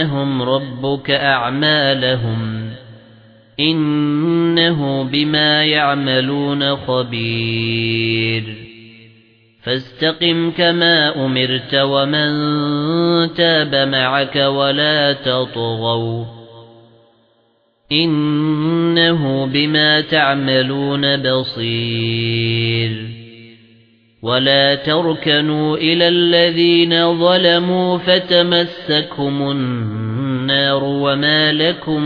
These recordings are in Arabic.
لَيُوَفِّيَنَّهُمْ رَبُّكَ أَعْمَالَهُمْ إِنَّهُ بِمَا يَعْمَلُونَ خَبِيرٌ فَاسْتَقِمْ كَمَا أُمِرْتَ وَمَن تَابَ مَعَكَ وَلَا تَطْغَوْا إِنَّهُ بِمَا تَعْمَلُونَ بَصِيرٌ وَلَا تَرْكَنُوا إِلَى الَّذِينَ ظَلَمُوا فَتَمَسَّكُمُ النَّارُ وَمَا لَكُمْ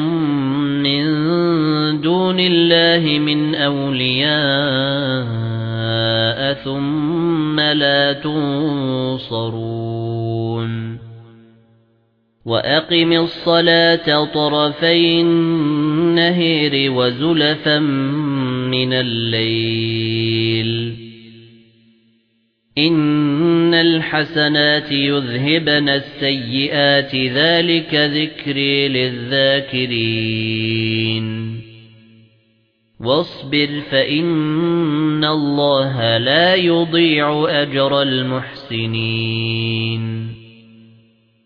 مِنْ دُونِ اللَّهِ مِنْ أَوْلِيَاءَ ثُمَّ لَا تُنصَرُونَ وَأَقِمِ الصَّلَاةَ طَرَفَيِ النَّهَارِ وَزُلَفًا مِنَ اللَّيْلِ إِنَّ الْحَسَنَاتِ يُذْهِبْنَ السَّيِّئَاتِ ذَلِكَ ذِكْرٌ لِلذَّاكِرِينَ وَاصْبِرْ فَإِنَّ اللَّهَ لَا يُضِيعُ أَجْرَ الْمُحْسِنِينَ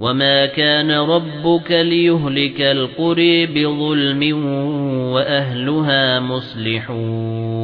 وَمَا كَانَ رَبُّكَ لِيُهْلِكَ الْقُرَى بِظُلْمٍ وَأَهْلُهَا مُصْلِحُونَ